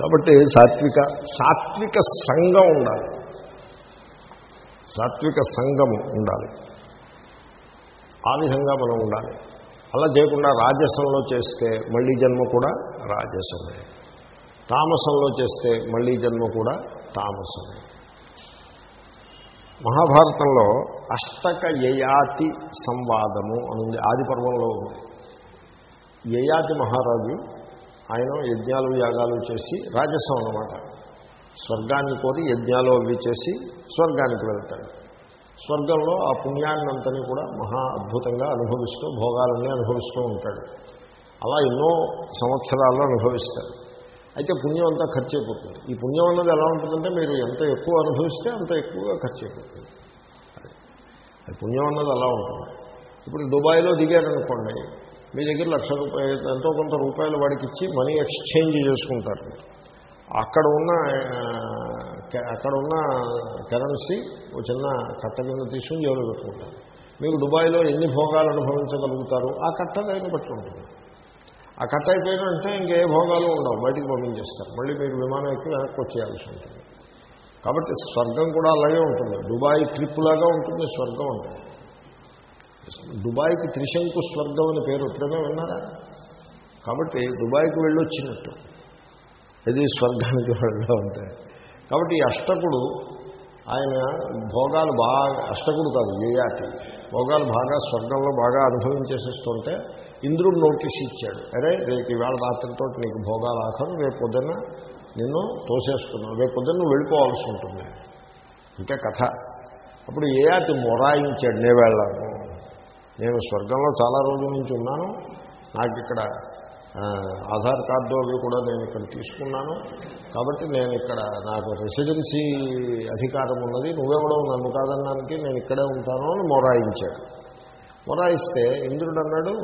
కాబట్టి సాత్విక సాత్విక సంఘం ఉండాలి. సాత్విక సంఘము ఉండాలి. ఆ విధంగా మనం ఉండాలి. అలా చేయకుండా రాజసంలో చేస్తే మళ్ళీ జన్మ కూడా రాజసమే. తామసంలో చేస్తే మళ్ళీ జన్మ కూడా తామసమే. మహాభారతంలో అష్టక యయాతి సంవాదము అనుంది ఆది పర్వంలో ఉంది. యయాతి మహారాజు ఆయన యజ్ఞాలు యాగాలు చేసి రాజసం అనమాట స్వర్గాన్ని కోరి యజ్ఞాలు అవి చేసి స్వర్గానికి వెళ్తాడు. స్వర్గంలో ఆ పుణ్యాన్నంతని కూడా మహా అద్భుతంగా అనుభవిస్తూ భోగాలన్నీ అనుభవిస్తూ ఉంటాడు. అలా ఎన్నో సంవత్సరాల్లో అనుభవిస్తాడు. అయితే పుణ్యం అంతా ఖర్చు అయిపోతుంది ఈ పుణ్యం అన్నది ఎలా ఉంటుందంటే మీరు ఎంత ఎక్కువ అనుభవిస్తే అంత ఎక్కువగా ఖర్చు అయిపోతుంది అది పుణ్యం అన్నది అలా ఉంటుంది. ఇప్పుడు దుబాయ్లో దిగారనుకోండి మీ దగ్గర లక్ష రూపాయలు ఎంతో కొంత రూపాయలు వాడికి ఇచ్చి మనీ ఎక్స్చేంజ్ చేసుకుంటారు. అక్కడ ఉన్న అక్కడ ఉన్న కరెన్సీ ఒక చిన్న కట్ట కింద తీసుకుని జోలు పెట్టుకుంటారు. మీకు దుబాయ్లో ఎన్ని భోగాలు అనుభవించగలుగుతారు? ఆ కట్ట దాన్ని బట్టి ఉంటుంది ఆ కట్ట అయిపోయినంటే ఇంకే భోగాలు ఉండవు బయటికి పంపించేస్తారు. మళ్ళీ మీరు విమానం ఎక్కి వెనక్కి వచ్చేయాల్సి ఉంటుంది. కాబట్టి స్వర్గం కూడా అలాగే ఉంటుంది. దుబాయ్ ట్రిప్ లాగా ఉంటుంది స్వర్గం ఉంటుంది దుబాయ్కి త్రిశంకు స్వర్గం అని పేరు ఎప్పుడైనా విన్నారా? కాబట్టి దుబాయ్కి వెళ్ళొచ్చినట్టు. ఇది స్వర్గానికి వెళ్ళడం అంటే. కాబట్టి ఈ అష్టకుడు ఆయన భోగాలు బాగా అష్టకుడు కాదు ఏయాటి భోగాలు బాగా స్వర్గంలో బాగా అనుభవించేసేస్తుంటే ఇంద్రుడు నోటీస్ ఇచ్చాడు. అరే రేపు ఈవేళ రాత్రితో నీకు భోగాలు ఆఖరు రేపు పొద్దున్న నిన్ను తోసేస్తున్నావు రేపు పొద్దున్న నువ్వు వెళ్ళిపోవాల్సి ఉంటుంది. ఇంకా కథ. అప్పుడు ఏయాతి మొరాయించాడు నే వెళ్ళాను. నేను స్వర్గంలో చాలా రోజుల నుంచి ఉన్నాను. నాకు ఇక్కడ ఆధార్ కార్డు అవి కూడా నేను ఇక్కడ తీసుకున్నాను. కాబట్టి నేను ఇక్కడ నాకు రెసిడెన్సీ అధికారం ఉన్నది. నువ్వెవడో నన్ను కాదన్నానికి నేను ఇక్కడే ఉంటాను అని మొరాయించాడు. మొరాయిస్తే ఇంద్రుడు అన్నాడు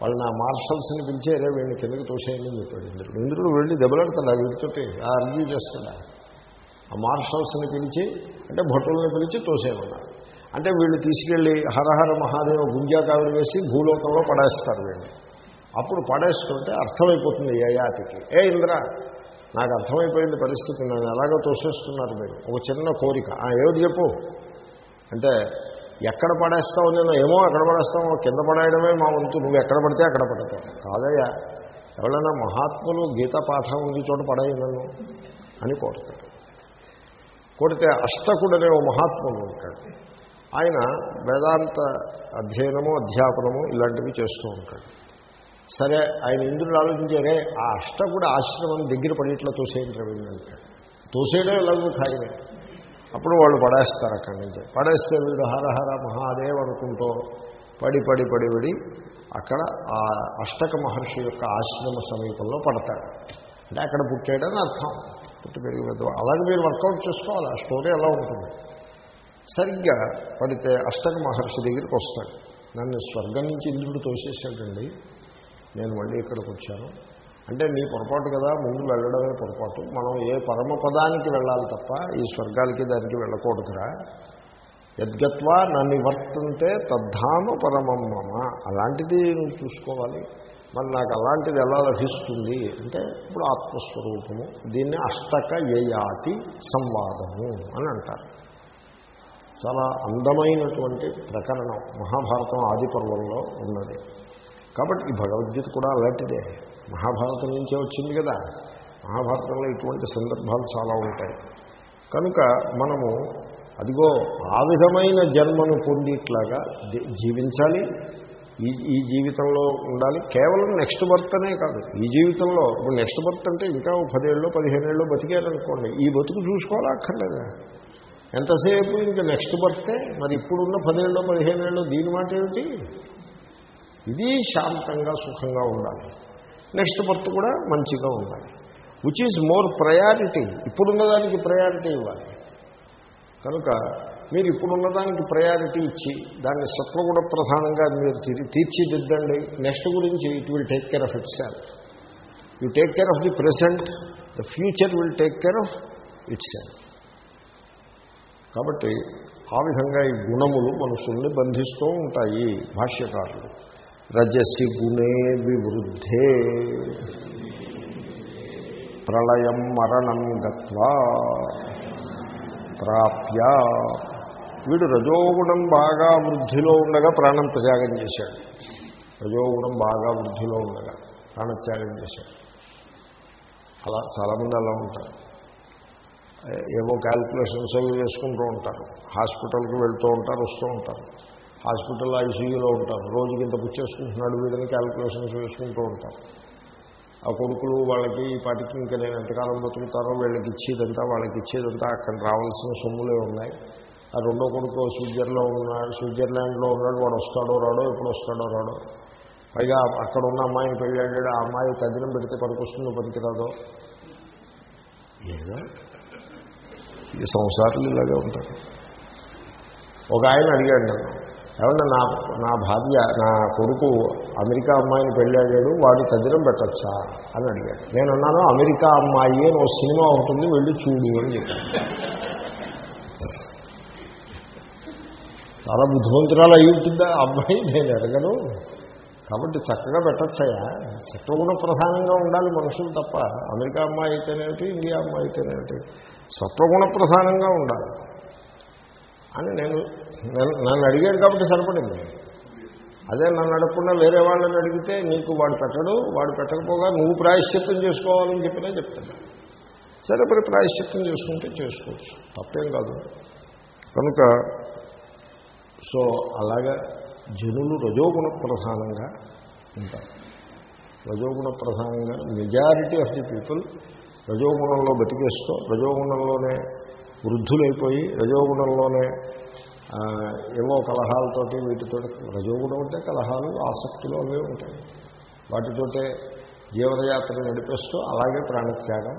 వాళ్ళు నా మార్షల్స్ని పిలిచే అరే వీడిని కిందకి తోసేయండి అని చెప్పాడు ఇంద్రుడు. ఇంద్రుడు వెళ్ళి దెబ్బలాడతాడు వీడితోటి ఆ అర్జీ చేస్తాడా. ఆ మార్షల్స్ని పిలిచి అంటే భటుల్ని పిలిచి తోసేయమన్నాడు. అంటే వీళ్ళు తీసుకెళ్ళి హరహర మహాదేవ గుంజాకావిడి వేసి భూలోకంలో పడేస్తారు వీళ్ళు. అప్పుడు పడేస్తుంటే అర్థమైపోతుంది యయాతికి ఏ ఇంద్ర నాకు అర్థమైపోయింది పరిస్థితి నన్ను ఎలాగో తోసేస్తున్నారు మీరు. ఒక చిన్న కోరిక. ఏమిటి చెప్పు? అంటే ఎక్కడ పడేస్తావు నేను? ఏమో ఎక్కడ పడేస్తామో కింద పడేయడమే మా వంతు. నువ్వు ఎక్కడ పడితే అక్కడ పడతావు. కాదయ్యా ఎవరైనా మహాత్ములు గీత పాఠం ఉంది చోట పడేయి నన్ను అని కోరుతాడు కోరితే అష్టకుడనే ఓ మహాత్ముడు ఉంటాడు. ఆయన వేదాంత అధ్యయనము అధ్యాపనము ఇలాంటివి చేస్తూ ఉంటాడు. సరే ఆయన ఇంద్రుడు ఆలోచించారే ఆ అష్టకుడు ఆశ్రమం దగ్గర పడేట్లా తోసేయండి రవీంద్రంటే తోసేయడం ఎలాగో ఖాయమే. అప్పుడు వాళ్ళు పడేస్తారు అక్కడి నుంచి. పడేస్తే వీడు హరహర మహాదేవ్ అనుకుంటూ పడి పడి పడి పడి అక్కడ ఆ అష్టక మహర్షి యొక్క ఆశ్రమ సమీపంలో పడతాడు. అంటే అక్కడ పుట్టాడని అర్థం. పుట్టి పెరిగి అలాగే మీరు వర్కౌట్ చేసుకోవాలి. ఆ స్టోరీ ఎలా ఉంటుంది? సరిగ్గా పడితే అష్టక మహర్షి దగ్గరికి వస్తాడు. నన్ను స్వర్గం నుంచి ఇంద్రుడు తోసేసాడండి నేను మళ్ళీ ఇక్కడికి వచ్చాను. అంటే నీ పొరపాటు కదా ముందు వెళ్ళడమే పొరపాటు. మనం ఏ పరమపదానికి వెళ్ళాలి తప్ప ఈ స్వర్గాలకి దానికి వెళ్ళకూడదురా. యద్గత్వా నన్ను వర్తంతే తద్ధామ పరమమ్మ అలాంటిది నువ్వు చూసుకోవాలి. మరి నాకు అలాంటిది ఎలా లభిస్తుంది? అంటే ఇప్పుడు ఆత్మస్వరూపము. దీన్ని అష్టక యయాతి సంవాదము అని అంటారు. చాలా అందమైనటువంటి ప్రకరణం మహాభారతం ఆది పర్వంలో ఉన్నది. కాబట్టి ఈ భగవద్గీత కూడా అలాంటిదే. మహాభారతం నుంచే వచ్చింది కదా. మహాభారతంలో ఇటువంటి సందర్భాలు చాలా ఉంటాయి. కనుక మనము అదిగో ఆ విధమైన జన్మను పొందిట్లాగా జీవించాలి. ఈ ఈ జీవితంలో ఉండాలి. కేవలం నెక్స్ట్ బర్త్ అనే కాదు. ఈ జీవితంలో ఇప్పుడు నెక్స్ట్ బర్త్ అంటే ఇంకా పదేళ్ళు పదిహేనేళ్ళు బతికారనుకోండి. ఈ బతుకు చూసుకోవాలా అక్కర్లేదా? ఎంతసేపు ఇంకా నెక్స్ట్ బర్త్డే? మరి ఇప్పుడున్న పదేళ్ళు పదిహేనేళ్ళు దీని మాట ఏమిటి? ఇది శాంతంగా సుఖంగా ఉండాలి. నెక్స్ట్ బర్త్ కూడా మంచిగా ఉండాలి. విచ్ ఈజ్ మోర్ ప్రయారిటీ ఇప్పుడున్నదానికి ప్రయారిటీ ఇవ్వాలి. కనుక మీరు ఇప్పుడున్నదానికి ప్రయారిటీ ఇచ్చి దాన్ని సత్వగుణ ప్రధానంగా మీరు తీర్చిదిద్దండి. నెక్స్ట్ గురించి it will take care of itself you take care of the present the future will take care of itself కాబట్టి ఆ విధంగా ఈ గుణములు మనుషుల్ని బంధిస్తూ ఉంటాయి భాష్యకారులు. రజసి గుణే వివృద్ధే. ప్రళయం మరణం గత్వా ప్రాప్య. వీడు రజోగుణం బాగా వృద్ధిలో ఉండగా ప్రాణం త్యాగం చేశాడు. రజోగుణం బాగా వృద్ధిలో ఉండగా ప్రాణత్యాగం చేశాడు. అలా చాలామంది అలా ఉంటారు. ఏవో క్యాల్కులేషన్స్ అవి వేసుకుంటూ ఉంటారు. హాస్పిటల్కి వెళ్తూ ఉంటారు వస్తూ ఉంటారు. హాస్పిటల్ ఐసీయూలో ఉంటారు. రోజుకి ఇంత పుచ్చేసుకుంటున్నాడు వీడని క్యాల్కులేషన్స్ వేసుకుంటూ ఉంటారు. ఆ కొడుకులు వాళ్ళకి ఈ పాటికి ఇంకా నేను ఎంతకాలం బతుకుతారో వీళ్ళకి ఇచ్చేదంతా వాళ్ళకి ఇచ్చేదంతా అక్కడ రావాల్సిన సొమ్ములే ఉన్నాయి. ఆ రెండో కొడుకు స్విట్జర్లో ఉన్నాడు స్విట్జర్లాండ్లో ఉన్నాడు వాడు వస్తాడో రాడో ఎప్పుడు వస్తాడో రాడో. పైగా అక్కడ ఉన్న అమ్మాయిని పెళ్ళాడాడు ఆ అమ్మాయి తదినం పెడితే పనికొస్తుందో పనికిరాదో? ఏదో? ఈ సంసారాలు ఇలాగే ఉంటారు. ఒక ఆయన అడిగాడు నన్ను ఏమన్నా నా నా భార్య నా కొడుకు అమెరికా అమ్మాయిని పెళ్ళాడాడు వాడు తదినం పెట్టచ్చా? అని అడిగాడు. నేను అన్నాను అమెరికా అమ్మాయి అని ఒక సినిమా ఉంటుంది వెళ్ళి చూడు అని చెప్పాను చాలా బుద్ధిమంతురాలు అయి ఉంటుందా? అమ్మాయి? నేను ఎరగను కాబట్టి చక్కగా పెట్టచ్చయ్యా. సత్వగుణ ప్రధానంగా ఉండాలి మనుషులు తప్ప. అమెరికా అమ్మాయి అయితేనేమిటి ఇండియా అమ్మాయి అయితేనేమిటి సత్వగుణ ప్రధానంగా ఉండాలి. అని నేను నన్ను అడిగాడు కాబట్టి సరిపడింది. అదే నన్ను అడగకుండా వేరే వాళ్ళని అడిగితే నీకు వాడు పెట్టడు వాడు పెట్టకపోగా నువ్వు ప్రాయశ్చిత్తం చేసుకోవాలని చెప్పినా చెప్తాను సరే మరి ప్రాయశ్చిత్తం చేసుకుంటే చేసుకోవచ్చు. తప్పేం కాదు. కనుక సో అలాగా జనులు రజోగుణ ప్రధానంగా ఉంటారు. రజోగుణ ప్రధానంగా మెజారిటీ ఆఫ్ ది పీపుల్ రజోగుణంలో బతికేస్తూ రజోగుణంలోనే వృద్ధులైపోయి రజోగుణంలోనే ఏవో కలహాలతోటి వీటితో రజోగుణం అంటే కలహాలు ఆసక్తులు అవే ఉంటాయి. వాటితోటే జీవనయాత్ర నడిపేస్తూ అలాగే ప్రాణత్యాగం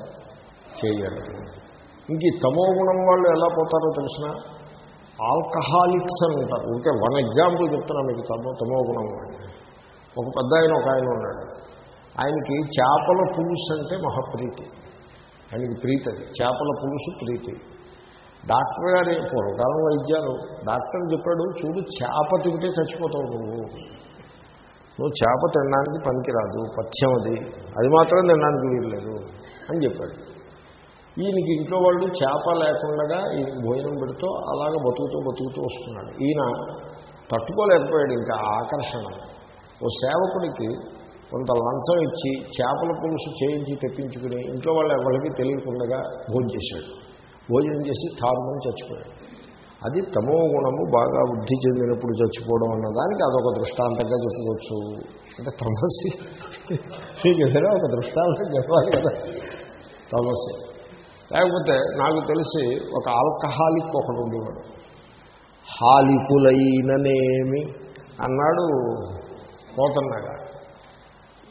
చేయాలి. ఇంక ఈ తమో గుణం వాళ్ళు ఎలా పోతారో తెలిసిన ఆల్కహాలిక్స్ అని ఉంటారు. ఇంకే వన్ ఎగ్జాంపుల్ చెప్తున్నా మీకు తమో తమో గుణం ఒక పెద్ద ఆయన ఒక ఆయన ఉన్నాడు. ఆయనకి చేపల పులుసు అంటే మహాప్రీతి. ఆయనకి ప్రీతి అది. చేపల పులుసు ప్రీతి. డాక్టర్ గారి పూర్వకాలం వైద్యాలు. డాక్టర్ చెప్పాడు చూడు చేప తింటే చచ్చిపోతావు నువ్వు. నువ్వు చేప తినడానికి పనికిరాదు. పథ్యం అది. అది మాత్రం తినడానికి వీల్లేదు. అని చెప్పాడు. ఈయనకి ఇంట్లో వాళ్ళు చేప లేకుండా ఈయన భోజనం పెడుతూ అలాగ బతుకుతూ బతుకుతూ వస్తున్నాడు. ఈయన తట్టుకోలేకపోయాడు ఇంకా ఆకర్షణ. ఓ సేవకుడికి కొంత లంచం ఇచ్చి చేపల పులుసు చేయించి తెప్పించుకుని ఇంట్లో వాళ్ళు ఎవరికి తెలియకుండా భోజనం చేశాడు. భోజనం చేసి తారుమని చచ్చిపోయాడు. అది తమో గుణము బాగా వృద్ధి చెందినప్పుడు చచ్చిపోవడం అన్నదానికి అదొక దృష్టాంతంగా చెప్పుకోవచ్చు అంటే తమస్సి. మీకు ఏదైనా ఒక దృష్టాంతం చెప్పాలి కదా. తమస్సి. లేకపోతే నాకు తెలిసి ఒక ఆల్కహాలిక్ ఒకడు ఉండేవాడు. హాలికులైననేమి అన్నాడు పోతన్నగా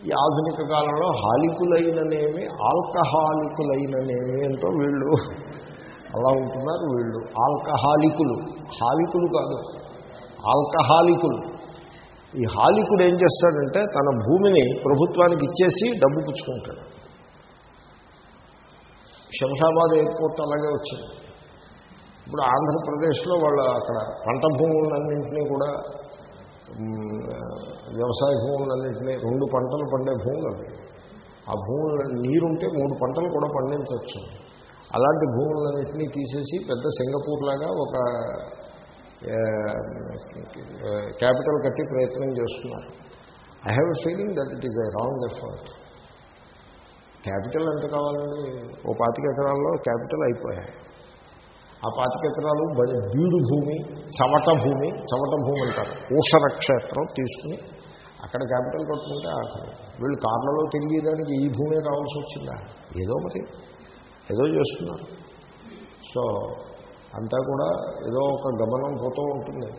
ఈ ఆధునిక కాలంలో హాలికులైననేమి ఆల్కహాలికులైననేమి అంటూ వీళ్ళు అలా ఉంటున్నారు వీళ్ళు. ఆల్కహాలికులు. హాలికులు కాదు. ఆల్కహాలికులు. ఈ హాలికుడు ఏం చేస్తాడంటే తన భూమిని ప్రభుత్వానికి ఇచ్చేసి డబ్బు పుచ్చుకుంటాడు. శంషాబాద్ ఎయిర్పోర్ట్ అలాగే వచ్చింది. ఇప్పుడు ఆంధ్రప్రదేశ్లో వాళ్ళు అక్కడ పంట భూములన్నింటినీ కూడా వ్యవసాయ భూములన్నింటినీ రెండు పంటలు పండే భూములు అవి. ఆ భూములు నీరుంటే మూడు పంటలు కూడా పండించవచ్చు అలాంటి భూములన్నింటినీ తీసేసి పెద్ద సింగపూర్ లాగా ఒక క్యాపిటల్ కట్టి ప్రయత్నం చేస్తున్నారు. I have a feeling that it is I wrong effort capital ఎంత కావాలండి? ఓ పాతిక ఎకరాల్లో క్యాపిటల్ అయిపోయాయి. ఆ పాతిక ఎకరాలు బీడు భూమి చవట భూమి చవట భూమి అంటారు. ఊషర క్షేత్రం తీసుకుని అక్కడ క్యాపిటల్ కట్టుకుంటే అక్కడ వీళ్ళు కార్లలో తిరిగేదానికి ఈ భూమే కావాల్సి వచ్చిందా? ఏదో మరి ఏదో చేస్తున్నారు. సో అంతా కూడా ఏదో ఒక గమనం పోతూ ఉంటుంది.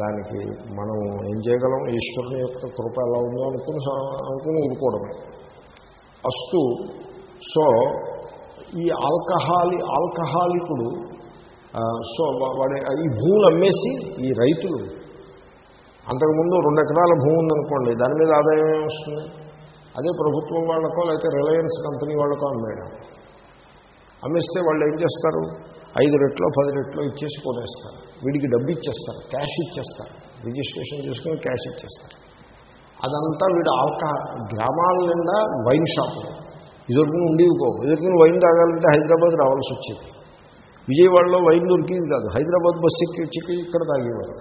దానికి మనం ఏం చేయగలం? ఈశ్వరుని యొక్క కృప ఎలా ఉందో అనుకుని అనుకుని ఊరుకోవడమే. అస్తు. సో ఈ ఆల్కహాలి ఆల్కహాలికుడు సో వాడి ఈ భూములు అమ్మేసి ఈ రైతులు. అంతకుముందు రెండు ఎకరాల భూమి ఉందనుకోండి దాని మీద ఆదాయం ఏమొస్తుంది అదే ప్రభుత్వం వాళ్ళకో లేకపోతే రిలయన్స్ కంపెనీ వాళ్ళకో అమ్మేయడం. అమ్మేస్తే వాళ్ళు ఏం చేస్తారు? ఐదు రెట్లో పది రెట్లో ఇచ్చేసి కొనేస్తారు. వీడికి డబ్బు ఇచ్చేస్తారు క్యాష్ ఇచ్చేస్తారు. రిజిస్ట్రేషన్ చేసుకుని క్యాష్ ఇచ్చేస్తారు. అదంతా వీడు ఆల్క గ్రామాల నిండా వైన్ షాపులు ఎదుర్కొని ఉండేవి ఎదుర్కొని వైన్ తాగాలంటే హైదరాబాద్ రావాల్సి వచ్చేది. విజయవాడలో వైన్ దొరికింది కాదు. హైదరాబాద్ బస్సు ఎక్కి చిక్కి ఇక్కడ తాగేవారు.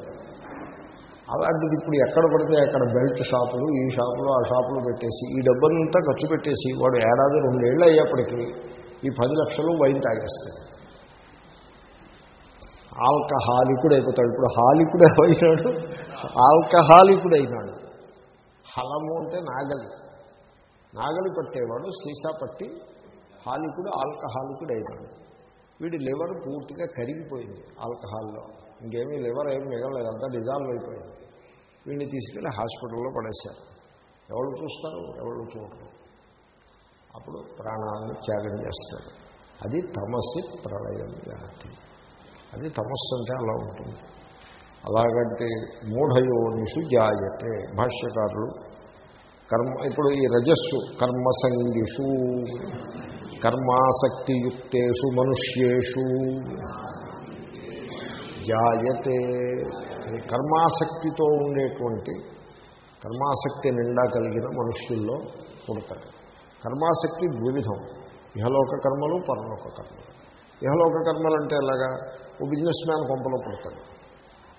అలాంటిది ఇప్పుడు ఎక్కడ పడితే అక్కడ బెల్ట్ షాపులు ఈ షాపులు ఆ షాపులు పెట్టేసి ఈ డబ్బంతా ఖర్చు పెట్టేసి వాడు ఏడాది రెండేళ్ళు అయ్యేప్పటికీ ఈ పది లక్షలు వైన్ తాగేస్తాడు. ఆల్కహాలికుడు అయిపోతాడు. ఇప్పుడు హాలికుడు అయినాడు ఆల్కహాలికుడు అయినాడు. హలము అంటే నాగలి. నాగలి పట్టేవాడు సీసా పట్టి హాలికుడు ఆల్కహాలికుడు అయినాడు వీడి లివర్ పూర్తిగా కరిగిపోయింది ఆల్కహాల్లో. ఇంకేమీ లివర్ ఏమి మిగలలేదు అంతా డిజాల్వ్ అయిపోయింది. వీడిని తీసుకెళ్ళి హాస్పిటల్లో పడేశారు. ఎవరు చూస్తారు? ఎవరు చూడరు. అప్పుడు ప్రాణాలను త్యాగం చేస్తారు. అది తమస్సు ప్రళయం జాతి అది తమస్సు అంటే అలా ఉంటుంది. అలాగంటే మూఢయోనిషు జాయతే. భాష్యకారులు కర్మ ఇప్పుడు ఈ రజస్సు కర్మసంగిషు కర్మాసక్తియుక్తేషు మనుష్యేషు. జాయతే. కర్మాసక్తితో ఉండేటువంటి కర్మాసక్తి నిండా కలిగిన మనుష్యుల్లో పుడతాడు. కర్మాసక్తి ద్విధం ఇహలోక కర్మలు పరలోక కర్మలు. ఇహలోక కర్మలు అంటే ఎలాగా? ఓ బిజినెస్ మ్యాన్ కొంపలో పుడతాడు.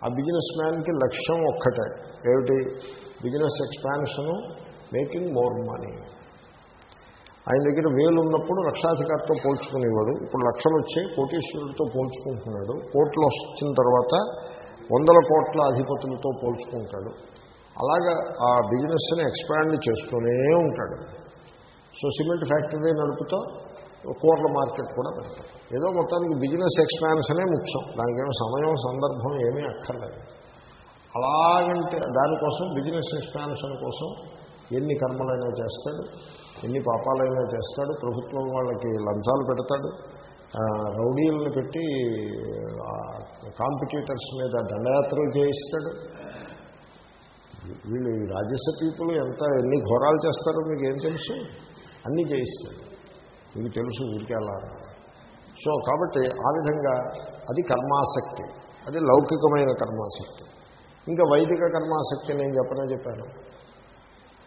ఆ బిజినెస్ మ్యాన్కి లక్ష్యం ఒక్కటే. ఏమిటి? Business expansion making more money. ఆయన దగ్గర వేలు ఉన్నప్పుడు లక్షాధికారితో పోల్చుకునేవాడు. ఇప్పుడు లక్షలు వచ్చే కోటీశ్వరుడితో పోల్చుకుంటున్నాడు. కోట్లు వచ్చిన తర్వాత వందల కోట్ల అధిపతులతో పోల్చుకుంటాడు. అలాగా ఆ బిజినెస్ని ఎక్స్పాండ్ చేస్తూనే ఉంటాడు. సో సిమెంట్ ఫ్యాక్టరీ నడుపుతూ కూరల మార్కెట్ కూడా పెడతాడు. ఏదో మొత్తానికి బిజినెస్ ఎక్స్పాన్షనే ముఖ్యం. దానికేమో సమయం సందర్భం ఏమీ అక్కర్లేదు. అలాగంటే దానికోసం బిజినెస్ ఎక్స్పాన్షన్ కోసం ఎన్ని కర్మలైనా చేస్తాడు ఎన్ని పాపాలైనా చేస్తాడు ప్రభుత్వం వాళ్ళకి లంచాలు పెడతాడు రౌడీలను పెట్టి కాంపిటీటర్స్ మీద దండయాత్రలు చేయిస్తాడు. వీళ్ళు ఈ రాజస్వ పీపుల్ ఎంత ఎన్ని ఘోరాలు చేస్తారో మీకు ఏం తెలుసు? అన్నీ చేయిస్తాడు. మీకు తెలుసు ఊరికే అలా. సో కాబట్టి ఆ విధంగా అది కర్మాసక్తి అది లౌకికమైన కర్మాసక్తి. ఇంకా వైదిక కర్మాసక్తి నేను చెప్పనే చెప్పాను?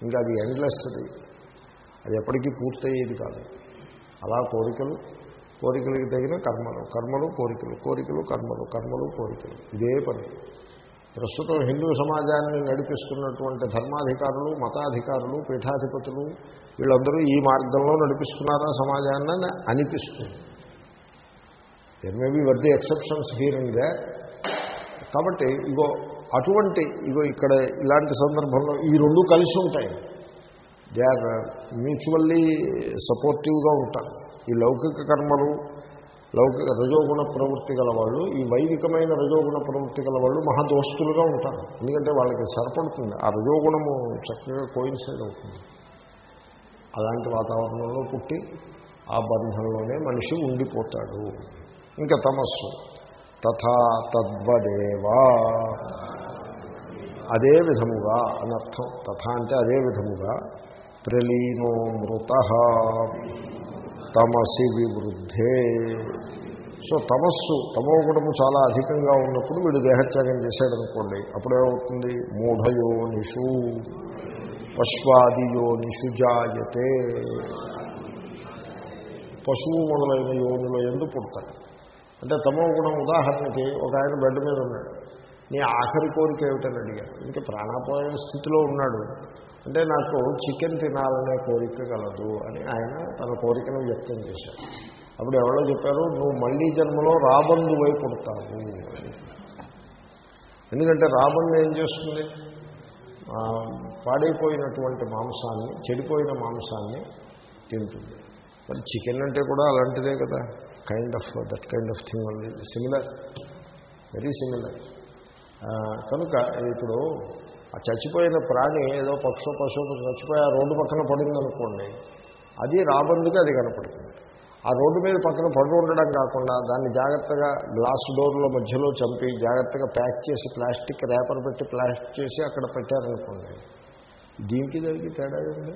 ఇంకా అది ఎండ్లెస్ అది. అది ఎప్పటికీ పూర్తయ్యేది కాదు. అలా కోరికలు కోరికలకి తగిన కర్మలు. కర్మలు కోరికలు కోరికలు కర్మలు కర్మలు కోరికలు. ఇదే పని. ప్రస్తుతం హిందూ సమాజాన్ని నడిపిస్తున్నటువంటి ధర్మాధికారులు మతాధికారులు పీఠాధిపతులు వీళ్ళందరూ ఈ మార్గంలో నడిపిస్తున్నారా సమాజాన్ని అనిపిస్తుంది. There may be worthy exceptions here and they కాబట్టి ఇగో అటువంటి ఇగో ఇక్కడ ఇలాంటి సందర్భంలో ఈ రెండు కలిసి ఉంటాయి. దే ఆర్ మ్యూచువల్లీ సపోర్టివ్గా ఉంటారు. ఈ లౌకిక కర్మలు లౌకిక రజోగుణ ప్రవృత్తి గల వాళ్ళు ఈ వైదికమైన రజోగుణ ప్రవృత్తి గల వాళ్ళు మహాదోస్తులుగా ఉంటారు. ఎందుకంటే వాళ్ళకి సరిపడుతుంది. ఆ రజోగుణము చక్కగా కోయిన్సైడ్ అవుతుంది. అలాంటి వాతావరణంలో పుట్టి ఆ బంధంలోనే మనిషి ఉండిపోతాడు. ఇంకా తమస్సు. తథా తద్వదేవా. అదే విధముగా అనర్థం. తథా అంటే అదే విధముగా ప్రలీనో మృత తమసి వివృద్ధే. సో తమస్సు తమోగుణము చాలా అధికంగా ఉన్నప్పుడు వీడు దేహత్యాగం చేశాడనుకోండి. అప్పుడేమవుతుంది? మూఢయోనిషు పశ్వాదియోనిషు జాయతే. పశువు మొదలైన యోనుల ఎందు పుడతాడు. అంటే తమో గుణం ఉదాహరణకి ఒక ఆయన బెడ్ మీద ఉన్నాడు. నీ ఆఖరి కోరిక ఏమిటని అడిగాను. ఇంకా ప్రాణాపాయ స్థితిలో ఉన్నాడు. అంటే నాకు చికెన్ తినాలనే కోరిక కలదు అని ఆయన తన కోరికను వ్యక్తం చేశాడు అప్పుడు ఎవరో చెప్పారు నువ్వు మళ్ళీ జన్మలో రాబందు వైపు పుడతావు ఎందుకంటే రాబందు ఏం చేస్తుంది? పాడైపోయినటువంటి మాంసాన్ని చెడిపోయిన మాంసాన్ని తింటుంది. మరి చికెన్ అంటే కూడా అలాంటిదే కదా. Kind of that kind of thing ఉంది సిమిలర్ వెరీ సిమిలర్ కనుక ఇప్పుడు ఆ చచ్చిపోయిన ప్రాణి ఏదో పక్షు పశువు చచ్చిపోయి ఆ రోడ్డు పక్కన పడిందనుకోండి అది రాబందుకి అది కనపడుతుంది. ఆ రోడ్డు మీద పక్కన పడి ఉండడం కాకుండా దాన్ని జాగ్రత్తగా గ్లాస్ డోర్ల మధ్యలో చంపి జాగ్రత్తగా ప్యాక్ చేసి ప్లాస్టిక్ ర్యాపర్ పెట్టి ప్లాస్టిక్ చేసి అక్కడ పెట్టారనుకోండి దీనికి దానికి తేడా ఉంది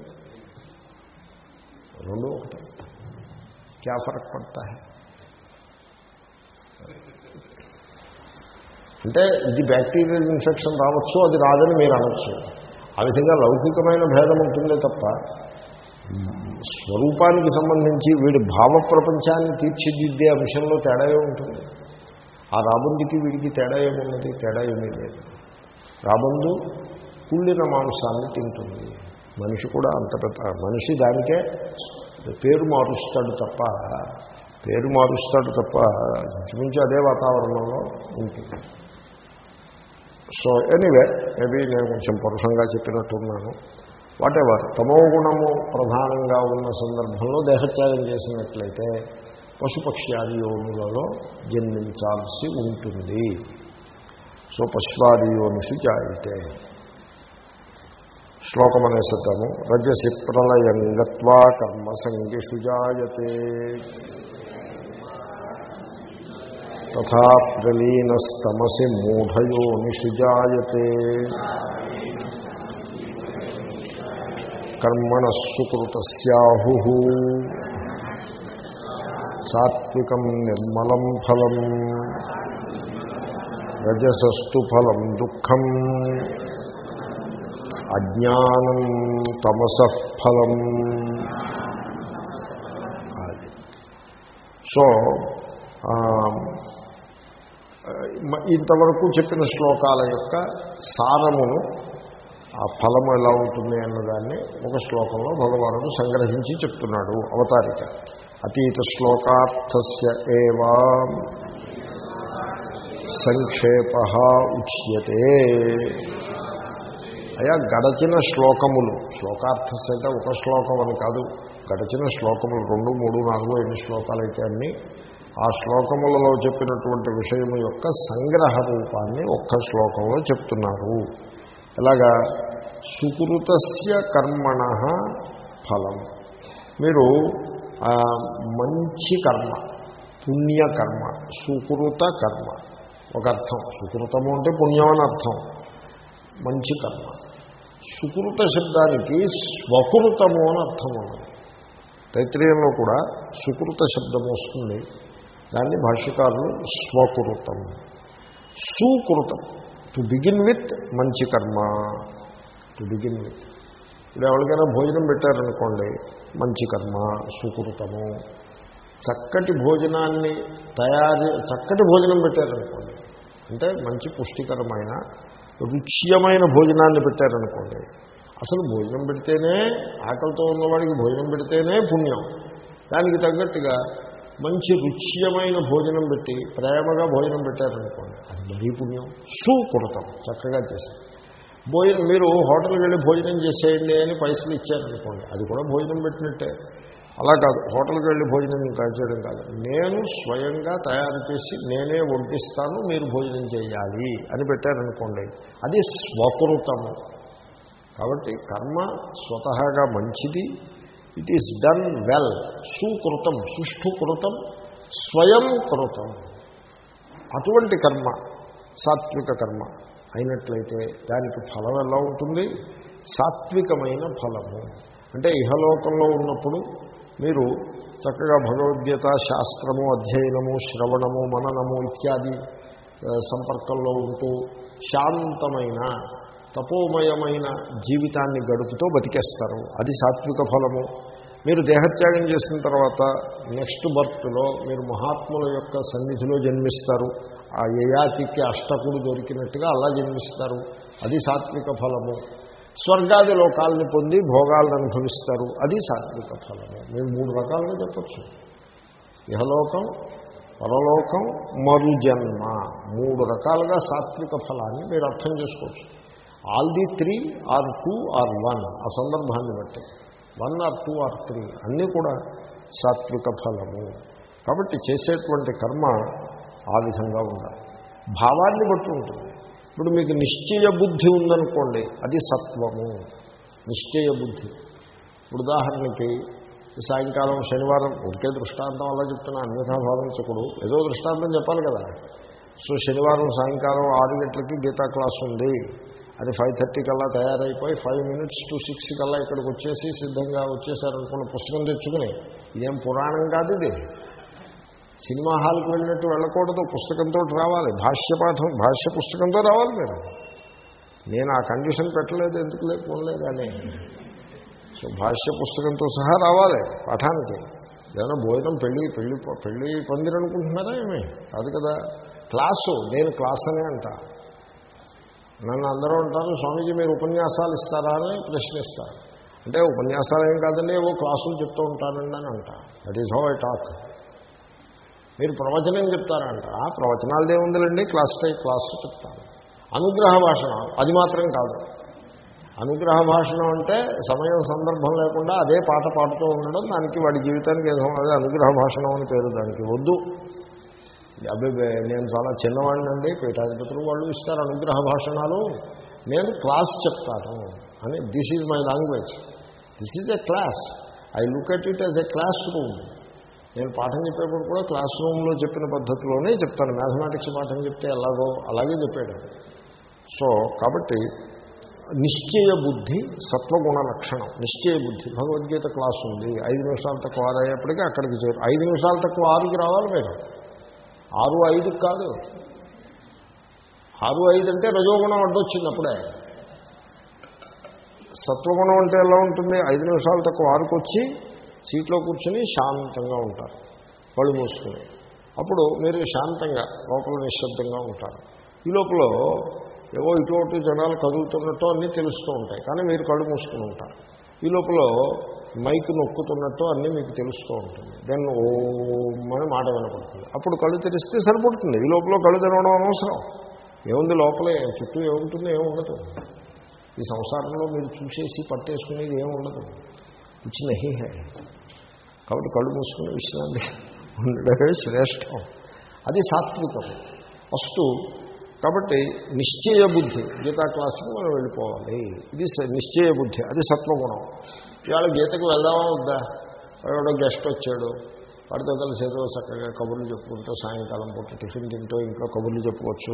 రెండు ఒకటి. క్యా ఫరక్ పడతా అంటే ఇది బ్యాక్టీరియల్ ఇన్ఫెక్షన్ రావచ్చు అది రాదని మీరు అనొచ్చు. ఆ విధంగా లౌకికమైన భేదం ఉంటుందే తప్ప స్వరూపానికి సంబంధించి వీడి భావ ప్రపంచాన్ని తీర్చిదిద్దే అంశంలో తేడా ఉంటుంది? ఆ రాబందుకి వీడికి తేడా ఏమున్నది? తేడా ఏమీ లేదు. రాబందు కుళ్ళిన మాంసాన్ని తింటుంది. మనిషి కూడా అంత పెద్ద మనిషి దానికే పేరు మారుస్తాడు తప్ప పేరు మారుస్తాడు తప్ప ఇంచుమించు అదే వాతావరణంలో ఉంటుంది. సో ఎనీవే మేబీ నేను కొంచెం పరుషంగా చెప్పినట్టున్నాను. వాట్ ఎవర్ తమో గుణము ప్రధానంగా ఉన్న సందర్భంలో దేహత్యాగం చేసినట్లయితే పశుపక్ష్యాది యోనులలో జన్మించాల్సి ఉంటుంది. సో పశ్వాది యోనిషు జాయితే. శ్లోకం అనేసిద్దాము రజసి ప్రళయం గత్వా కర్మ సంగిషు జాయతే. తథా ప్రలీనస్తమసి మూఢయోనిషు జాయతే కర్మణ సుకృతస్యాహు సాత్వికం నిర్మలం ఫలం రజసస్తు ఫలం దుఃఖం అజ్ఞానం తమసఫలం అది సో ఇంతవరకు చెప్పిన శ్లోకాల యొక్క సారమును ఆ ఫలము ఎలా ఉంటుంది అన్నదాన్ని ఒక శ్లోకంలో భగవానుడు సంగ్రహించి చెప్తున్నాడు అవతారిక. అతీత శ్లోకార్థస్య ఏవా సంక్షేప ఉచ్యతే. అయా గడచిన శ్లోకములు శ్లోకార్థస్ అంటే ఒక శ్లోకం అని కాదు గడచిన శ్లోకములు రెండు మూడు నాలుగు ఎన్ని శ్లోకాలైతే అన్నీ ఆ శ్లోకములలో చెప్పినటువంటి విషయము యొక్క సంగ్రహ రూపాన్ని ఒక్క శ్లోకంలో చెప్తున్నారు. ఎలాగా? సుకృతస్య కర్మణ ఫలం. మీరు మంచి కర్మ పుణ్యకర్మ సుకృత కర్మ ఒక అర్థం. సుకృతము అంటే పుణ్యం అని అర్థం. మంచి కర్మ. సుకృత శబ్దానికి స్వకృతము అని అర్థం ఉన్నది. తైత్రీయంలో కూడా సుకృత శబ్దం వస్తుంది. దాన్ని భాష్యకారులు స్వకృతం. సుకృతం. టు బిగిన్ విత్ మంచి కర్మ. టు బిగిన్ విత్ ఇప్పుడు ఎవరికైనా భోజనం పెట్టారనుకోండి మంచి కర్మ సుకృతము. చక్కటి భోజనాన్ని తయారు చక్కటి భోజనం పెట్టారనుకోండి అంటే మంచి పుష్టికరమైన రుచ్యమైన భోజనాన్ని పెట్టారనుకోండి అసలు భోజనం పెడితేనే ఆకలితో ఉన్నవాడికి భోజనం పెడితేనే పుణ్యం. దానికి తగ్గట్టుగా మంచి రుచ్యమైన భోజనం పెట్టి ప్రేమగా భోజనం పెట్టారనుకోండి అది మరీ పుణ్యం. సుకృతం. చక్కగా చేశారు. భోజనం మీరు హోటల్కి వెళ్ళి భోజనం చేసేయండి అని పైసలు ఇచ్చారనుకోండి అది కూడా భోజనం పెట్టినట్టే. అలా కాదు హోటల్కి వెళ్ళి భోజనం చేయడం కాదు. నేను స్వయంగా తయారు చేసి నేనే వడ్డిస్తాను మీరు భోజనం చేయాలి అని పెట్టారనుకోండి అది స్వకృతము. కాబట్టి కర్మ స్వతహాగా మంచిది ఇట్ ఈస్ డన్ వెల్ సుకృతం సుష్ఠుకృతం స్వయం కృతం అటువంటి కర్మ సాత్విక కర్మ అయినట్లయితే దానికి ఫలం ఎలా ఉంటుంది? సాత్వికమైన ఫలము. అంటే ఇహలోకంలో ఉన్నప్పుడు మీరు చక్కగా భగవద్గీత శాస్త్రము అధ్యయనము శ్రవణము మననము ఇత్యాది సంపర్కంలో ఉంటూ శాంతమైన తపోమయమైన జీవితాన్ని గడుపుతూ బతికేస్తారు. అది సాత్విక ఫలము. మీరు దేహత్యాగం చేసిన తర్వాత నెక్స్ట్ బర్త్లో మీరు మహాత్ముల యొక్క సన్నిధిలో జన్మిస్తారు. ఆ యయాతికి అష్టకుడు దొరికినట్టుగా అలా జన్మిస్తారు. అది సాత్విక ఫలము. స్వర్గాది లోకాలని పొంది భోగాలను అనుభవిస్తారు. అది సాత్విక ఫలము. మీరు మూడు రకాలుగా చెప్పచ్చు. ఇహలోకం పరలోకం మరుజన్మ. మూడు రకాలుగా సాత్విక ఫలాన్ని మీరు అర్థం చేసుకోవచ్చు. All the three or two or one ఆ సందర్భాన్ని బట్టి. One or two or three అన్నీ కూడా సాత్విక ఫలము. కాబట్టి చేసేటువంటి కర్మ ఆ విధంగా ఉండాలి. భావాన్ని బట్టి ఉంటుంది. ఇప్పుడు మీకు నిశ్చయ బుద్ధి ఉందనుకోండి అది సత్వము. నిశ్చయ బుద్ధి. ఇప్పుడు ఉదాహరణకి సాయంకాలం శనివారం ఒకే దృష్టాంతం అలా చెప్తున్నా అన్యథా భావించకూడదు. ఏదో దృష్టాంతం చెప్పాలి కదా. సో శనివారం సాయంకాలం ఆరు గంటలకి గీతా క్లాస్ ఉంది. అది ఫైవ్ థర్టీ కల్లా తయారైపోయి ఫైవ్ మినిట్స్ టు సిక్స్ కల్లా ఇక్కడికి వచ్చేసి సిద్ధంగా వచ్చేసారనుకున్న పుస్తకం తెచ్చుకుని. ఇదేం పురాణం కాదు ఇది. సినిమా హాల్కి వెళ్ళినట్టు వెళ్ళకూడదు పుస్తకంతో రావాలి. భాష్య పాఠం భాష్య పుస్తకంతో రావాలి మీరు. నేను ఆ కండిషన్ పెట్టలేదు ఎందుకు లేకపోలేదు కానీ సో భాష్య పుస్తకంతో సహా రావాలి పాఠానికి. ఏదైనా భోజనం పెళ్ళి పెళ్ళి పెళ్ళి పందిరనుకుంటున్నారా ఏమి? కాదు కదా. క్లాసు నేను క్లాస్ అనే అంట. నన్ను అందరూ ఉంటారు స్వామీజీ మీరు ఉపన్యాసాలు ఇస్తారా? అని ప్రశ్నిస్తారు. అంటే ఉపన్యాసాలు ఏం కాదండి ఏవో క్లాసులు చెప్తూ ఉంటానండి అని అంట that is how I talk మీరు ప్రవచనం చెప్తారంట. ఆ ప్రవచనాలు ఏముందిలండి? క్లాస్ టైప్ క్లాస్ చెప్తాను. అనుగ్రహ భాషణం అది మాత్రం కాదు. అనుగ్రహ భాషణం అంటే సమయం సందర్భం లేకుండా అదే పాట పాడుతూ ఉండడం దానికి వాడి జీవితానికి ఏదో అదే అనుగ్రహ భాషణం అని పేరు దానికి. వద్దు. అబ్బాయి నేను చాలా చిన్నవాడిని పీఠాధిపతులు వాళ్ళు ఇస్తారు అనుగ్రహ భాషణాలు. నేను క్లాస్ చెప్తాను అని this is my language this is a class I look at it as a classroom నేను పాఠం చెప్పేప్పుడు కూడా క్లాస్ రూమ్లో చెప్పిన పద్ధతిలోనే చెప్తాను. మ్యాథమెటిక్స్ పాఠం చెప్తే ఎలాగో అలాగే చెప్పాడు. సో కాబట్టి నిశ్చయ బుద్ధి సత్వగుణ లక్షణం. నిశ్చయ బుద్ధి. భగవద్గీత క్లాస్ ఉంది. ఐదు నిమిషాల తక్కువ ఆరు అయ్యేప్పటికీ అక్కడికి చేరు. ఐదు నిమిషాల తక్కువ ఆరుకి రావాలి మీరు. ఆరు ఐదుకి కాదు. ఆరు ఐదు అంటే రజోగుణం అడ్డొచ్చినప్పుడే. అప్పుడే సత్వగుణం అంటే ఎలా ఉంటుంది? ఐదు నిమిషాలు తక్కువ ఆరుకు వచ్చి సీట్లో కూర్చొని శాంతంగా ఉంటారు. కళ్ళు మూసుకుని. అప్పుడు మీరు శాంతంగా లోపల నిశ్శబ్దంగా ఉంటారు. ఈ లోపల ఏవో ఇటువంటి జనాలు కదులుతున్నట్టు అన్నీ తెలుస్తూ ఉంటాయి. కానీ మీరు కళ్ళు మూసుకుని ఉంటారు. ఈ లోపల మైక్ నొక్కుతున్నట్టు అన్నీ మీకు తెలుస్తూ ఉంటుంది. దెన్ ఓం అని మాట వినపడుతుంది. అప్పుడు కళ్ళు తెరిస్తే సరిపడుతుంది. ఈ లోపల కళ్ళు తెరవడం అనవసరం. ఏముంది లోపలే? చుట్టూ ఏముంటుంది? ఏముండదు ఈ సంసారంలో మీరు చూసేసి పట్టేసుకునేది ఏముండదు ఇచ్చిన హీ హే కాబట్టి కళ్ళు మూసుకుని విశ్రాంతి ఉండడమే శ్రేష్టం. అది సాత్వికం. ఫస్ట్ కాబట్టి నిశ్చయ బుద్ధి. గీతా క్లాస్కి మనం వెళ్ళిపోవాలి. ఇది నిశ్చయ బుద్ధి. అది సత్వగుణం. ఇవాళ గీతకు వెళ్దామా వద్దా? ఎవడో గెస్ట్ వచ్చాడు. వాడితో కలిసి ఏదో చక్కగా కబుర్లు చెప్పుకుంటూ సాయంకాలం పూట టిఫిన్ తింటూ ఇంట్లో కబుర్లు చెప్పుకోవచ్చు.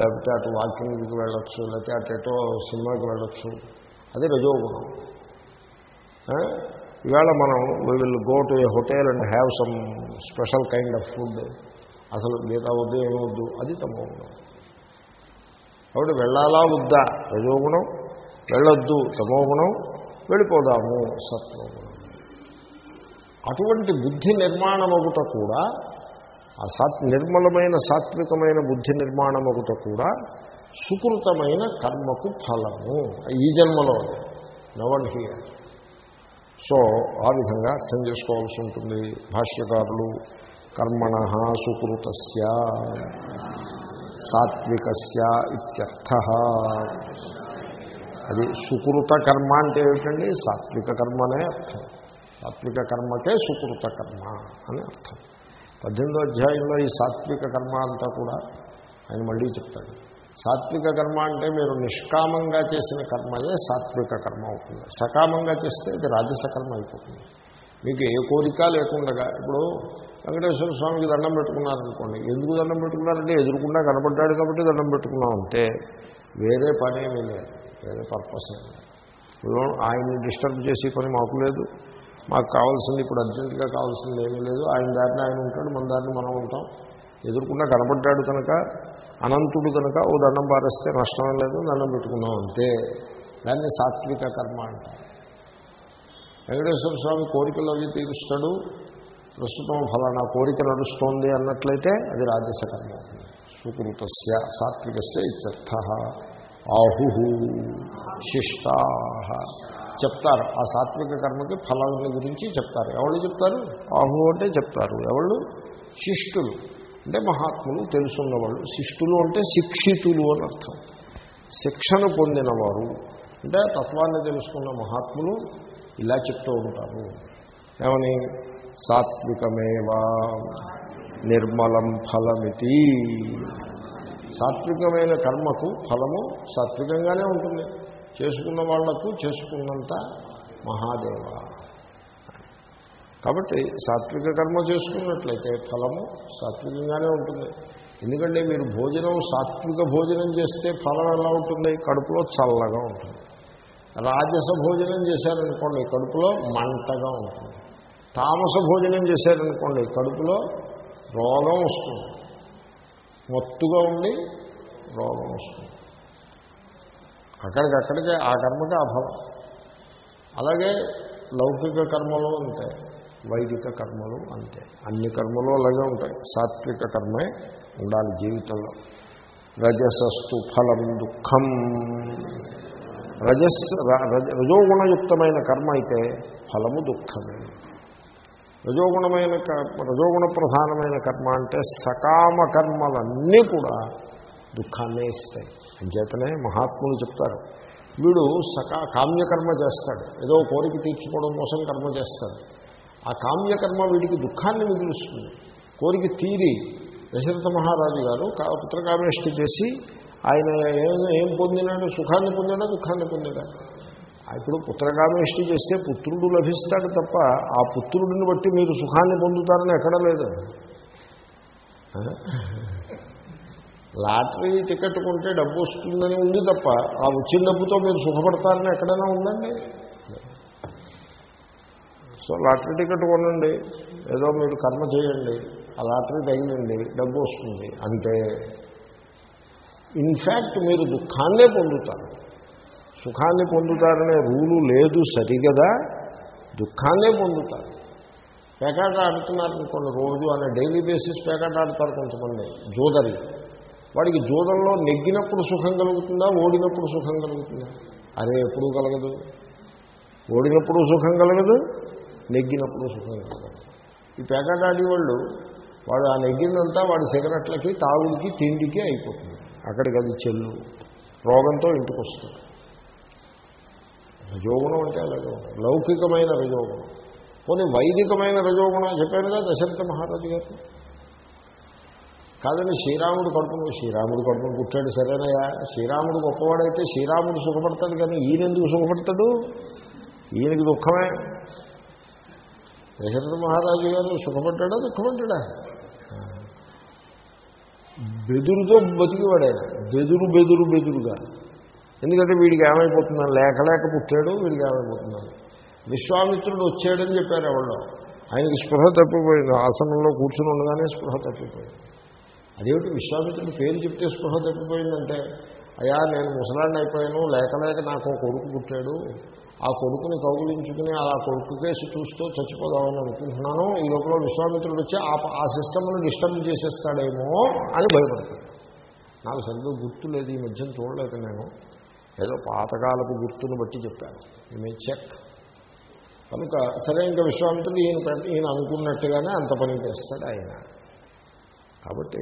లేకపోతే అటు వాకింగ్కి వెళ్ళొచ్చు లేకపోతే అటు ఎటో సినిమాకి వెళ్ళొచ్చు. అది రజోగుణం. ఇవాళ మనం we will go to a hotel and have some special kind of food అసలు మిగతా వద్దు ఏమొద్దు అది తమోగుణం కాబట్టి వెళ్ళాలా వద్దా? రజోగుణం. వెళ్ళొద్దు తమోగుణం వెళ్ళిపోదాము సత్వగుణం అటువంటి బుద్ధి నిర్మాణం కూడా ఆ సాత్ నిర్మలమైన సాత్వికమైన బుద్ధి నిర్మాణమగుట కూడా సుకృతమైన కర్మకు ఫలము. ఈ జన్మలో నవన్ హియర్ సో ఆ విధంగా అర్థం చేసుకోవాల్సి ఉంటుంది. భాష్యకారులు కర్మణ సుకృతస్య సాత్వికస్య ఇత్యర్థ. అది సుకృత కర్మ అంటే ఏమిటండి? సాత్విక కర్మనే అర్థం. సాత్విక కర్మకే సుకృత కర్మ అని అర్థం. పద్దెనిమిదో అధ్యాయంలో ఈ సాత్విక కర్మ అంతా కూడా ఆయన మళ్ళీ చెప్తాడు. సాత్విక కర్మ అంటే మీరు నిష్కామంగా చేసిన కర్మయే సాత్విక కర్మ అవుతుంది. సకామంగా చేస్తే ఇది రాజస కర్మ అయిపోతుంది. మీకు ఏ కోరిక లేకుండా ఇప్పుడు వెంకటేశ్వర స్వామికి దండం పెట్టుకున్నారనుకోండి ఎందుకు దండం పెట్టుకున్నారంటే ఎదురుకుండా కనపడ్డాడు కాబట్టి దండం పెట్టుకున్నాం అంటే వేరే పనేమీ లేదు. ఏదో పర్పస్. ఆయన్ని డిస్టర్బ్ చేసి పని మాకు లేదు. మాకు కావాల్సింది ఇప్పుడు అర్జెంటుగా కావాల్సింది ఏమీ లేదు. ఆయన దారిని ఆయన ఉంటాడు మన దారిని మనం ఉంటాం. ఎదుర్కొన్నా కనబడ్డాడు కనుక అనంతుడు కనుక ఓ దండం పారేస్తే నష్టం లేదు దండం పెట్టుకున్నాం అంతే. దాన్ని సాత్విక కర్మ అంటారు. వెంకటేశ్వర స్వామి కోరికలు అవి తీరుస్తాడు. ప్రస్తుతం ఫలానా కోరిక నడుస్తోంది అన్నట్లయితే అది రాజస కర్మ సుకృతస్య సాత్వికస్య ఇత్యర్థ. ఆహు శిష్టా చెప్తారు. ఆ సాత్విక కర్మకి ఫలాల గురించి చెప్తారు. ఎవరు చెప్తారు? ఆహు అంటే చెప్తారు. ఎవళ్ళు? శిష్టులు. అంటే మహాత్ములు తెలుసున్నవాళ్ళు. శిష్టులు అంటే శిక్షితులు అని అర్థం. శిక్షను పొందినవారు. అంటే తత్వాన్ని తెలుసుకున్న మహాత్ములు ఇలా చెప్తూ ఉంటారు. ఏమని? సాత్వికమేవా నిర్మలం ఫలమితి. సాత్వికమైన కర్మకు ఫలము సాత్వికంగానే ఉంటుంది. చేసుకున్న వాళ్ళకు చేసుకున్నంత మహాదేవ. కాబట్టి సాత్విక కర్మ చేసుకున్నట్లయితే ఫలము సాత్వికంగానే ఉంటుంది. ఎందుకంటే మీరు భోజనం సాత్విక భోజనం చేస్తే ఫలం ఎలా ఉంటుంది? కడుపులో చల్లగా ఉంటుంది. రాజస భోజనం చేశారనుకోండి కడుపులో మంటగా ఉంటుంది. తామస భోజనం చేశారనుకోండి కడుపులో రోగం వస్తుంది. మొత్తుగా ఉండి రోగం వస్తుంది. అక్కడికక్కడికే ఆ కర్మకి ఆ ఫలం. అలాగే లౌకిక కర్మలు ఉంటాయి వైదిక కర్మలు అంతే. అన్ని కర్మలు అలాగే ఉంటాయి. సాత్విక కర్మే ఉండాలి జీవితంలో. రజసస్తు ఫలం దుఃఖం. రజస్ రజ- రజోగుణయుక్తమైన కర్మ అయితే ఫలము దుఃఖమే. రజోగుణమైన క- రజోగుణ ప్రధానమైన కర్మ అంటే సకామ కర్మలన్నీ కూడా దుఃఖాన్నే ఇస్తాయి. అంచేతనే మహాత్ములు చెప్తారు వీడు సకా కామ్యకర్మ చేస్తాడు ఏదో కోరిక తీర్చుకోవడం కోసం కర్మ చేస్తాడు. ఆ కామ్యకర్మ వీడికి దుఃఖాన్ని మిగులుస్తుంది. కోరిక తీరి దశరథ మహారాజు గారు పుత్రకామేష్టి చేసి ఆయన ఏం ఏం పొందినాడు సుఖాన్ని పొందాడా దుఃఖాన్ని పొందాడా ఇప్పుడు పుత్రకామేష్టి చేస్తే పుత్రుడు లభిస్తాడు తప్ప ఆ పుత్రుడిని బట్టి మీరు సుఖాన్ని పొందుతారని ఎక్కడ లేదు. లాటరీ టికెట్ కొంటే డబ్బు వస్తుందని ఉంది తప్ప ఆ వచ్చిన డబ్బుతో మీరు సుఖపడతారని ఎక్కడైనా ఉందండి? సో లాటరీ టికెట్ కొనండి. ఏదో మీరు కర్మ చేయండి. ఆ లాటరీ తగిలింది డబ్బు వస్తుంది. అంటే ఇన్ఫ్యాక్ట్ మీరు దుఃఖాన్నే పొందుతారు. సుఖాన్ని పొందుతారనే రూలు లేదు సరిగదా దుఃఖాన్నే పొందుతారు. పేకాట ఆడుతున్నారు అనుకోండి రోజు అనే డైలీ బేసిస్ పేకాట ఆడతారు కొంతమంది జోదరి. వాడికి జూదంలో నెగ్గినప్పుడు సుఖం కలుగుతుందా? ఓడినప్పుడు సుఖం కలుగుతుందా? అరే ఎప్పుడు కలగదు. ఓడినప్పుడు సుఖం కలగదు నెగ్గినప్పుడు సుఖం కలగదు. ఈ పేకాట ఆడేవాళ్ళు వాడు ఆ నెగ్గిందంతా వాడి సిగరెట్లకి తాగుడికి తిండికి అయిపోతుంది. అక్కడికి అది చెల్లు. రోగంతో ఇంటికి వస్తుంది రజోగుణం అంటే రజోగుణం. లౌకికమైన రజోగుణం. పోనీ వైదికమైన రజోగుణం చెప్పారుగా దశరథ మహారాజు గారు. కాదండి శ్రీరాముడు కడుపును శ్రీరాముడు కడుపును పుట్టాడు సరేనయా శ్రీరాముడు గొప్పవాడైతే శ్రీరాముడు సుఖపడతాడు కానీ ఈయన ఎందుకు సుఖపడతాడు? ఈయనకి దుఃఖమే. దశరథ మహారాజు గారు సుఖపడ్డా దుఃఖపడ్డా బెదురుతో బతికివాడైనా బెదురు బెదురు బెదురుగా. ఎందుకంటే వీడికి ఏమైపోతున్నాను లేక లేక పుట్టాడు వీడికి ఏమైపోతున్నాను విశ్వామిత్రుడు వచ్చాడని చెప్పారు ఎవరో. ఆయనకి స్పృహ తప్పిపోయింది. ఆసనంలో కూర్చుని ఉండగానే స్పృహ తప్పిపోయింది. అదేమిటి? విశ్వామిత్రుడు పేరు చెప్తే స్పృహ తప్పిపోయిందంటే అయ్యా నేను ముసలాన్ని అయిపోయాను లేక లేక నాకు ఒక కొడుకు పుట్టాడు. ఆ కొడుకుని కౌగులించుకుని ఆ కొడుకు కేసు చూస్తూ చచ్చిపోదామని అనుకుంటున్నాను. ఈ లోపల విశ్వామిత్రుడు వచ్చి ఆ ఆ సిస్టమ్ను డిస్టర్బ్ చేసేస్తాడేమో అని భయపడతాడు. నాకు సరిగ్గా గుర్తు లేదు ఈ మధ్యన చూడలేదు నేను. ఏదో పాతకాలపు గుర్తును బట్టి చెప్పాను. మే చెక్ కనుక సరే ఇంకా విశ్వామిత్రుడు ఈయన ఈయన అనుకున్నట్టుగానే అంత పని చేస్తాడు ఆయన. కాబట్టి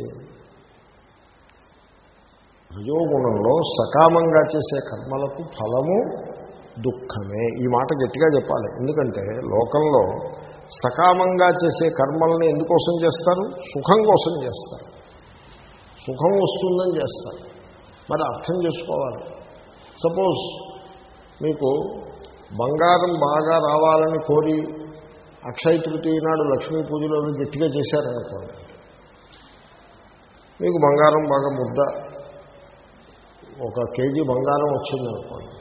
రజోగుణంలో సకామంగా చేసే కర్మలకు ఫలము దుఃఖమే. ఈ మాట గట్టిగా చెప్పాలి. ఎందుకంటే లోకంలో సకామంగా చేసే కర్మల్ని ఎందుకోసం చేస్తారు? సుఖం కోసం చేస్తారు. సుఖం వస్తుందని చేస్తారు. మరి అర్థం చేసుకోవాలి. సపోజ్ మీకు బంగారం బాగా రావాలని కోరి అక్షయ తృతీయ నాడు లక్ష్మీ పూజలో గట్టిగా చేశారనుకోండి. మీకు బంగారం బాగా ముద్ద ఒక కేజీ బంగారం వచ్చిందనుకోండి.